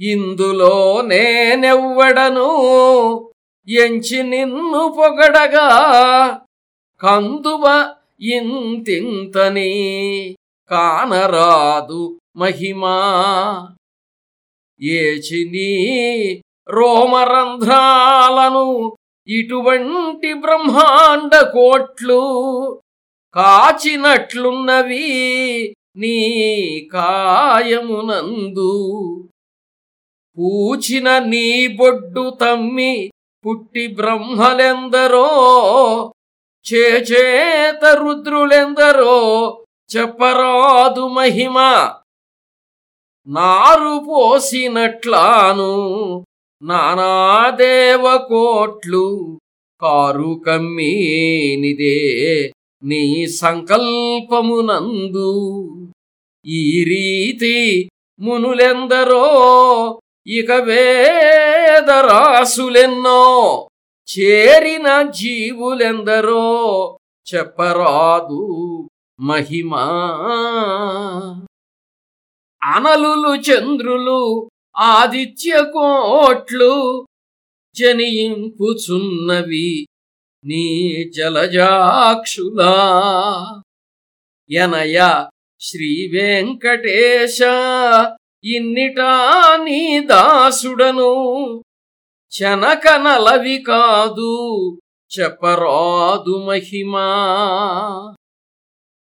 ఇందులో నేనెవ్వడను? ఎంచి నిన్ను పొగడగా? కందువ ఇంతింతని కానరాదు మహిమా. ఏచిని రోమరంధ్రాలను ఇటువంటి బ్రహ్మాండ కోట్లు కాచినట్లున్నవి నీ కాయమునందు. పూచిన నీ బొడ్డు తమ్మి పుట్టి బ్రహ్మలెందరో చేచేత రుద్రులెందరో చెప్పరాదు మహిమ. నారు పోసినట్లాను నానాదేవ కోట్లు కారు కమ్మీనిదే నీ సంకల్పమునందు. ఈ రీతి మునులెందరో ఇక వేదరాసులెన్నో చేరిన జీవులెందరో చెప్పరాదు మహిమా. అనలులు చంద్రులు ఆదిత్య కోట్లు జనింపుచున్నవి నీ జలజాక్షులా. ఎనయ శ్రీ వెంకటేశ ఇన్నిటా నీ దాసుడను? చనకనలవి కాదు చెప్పరాదు మహిమా.